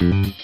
Bye.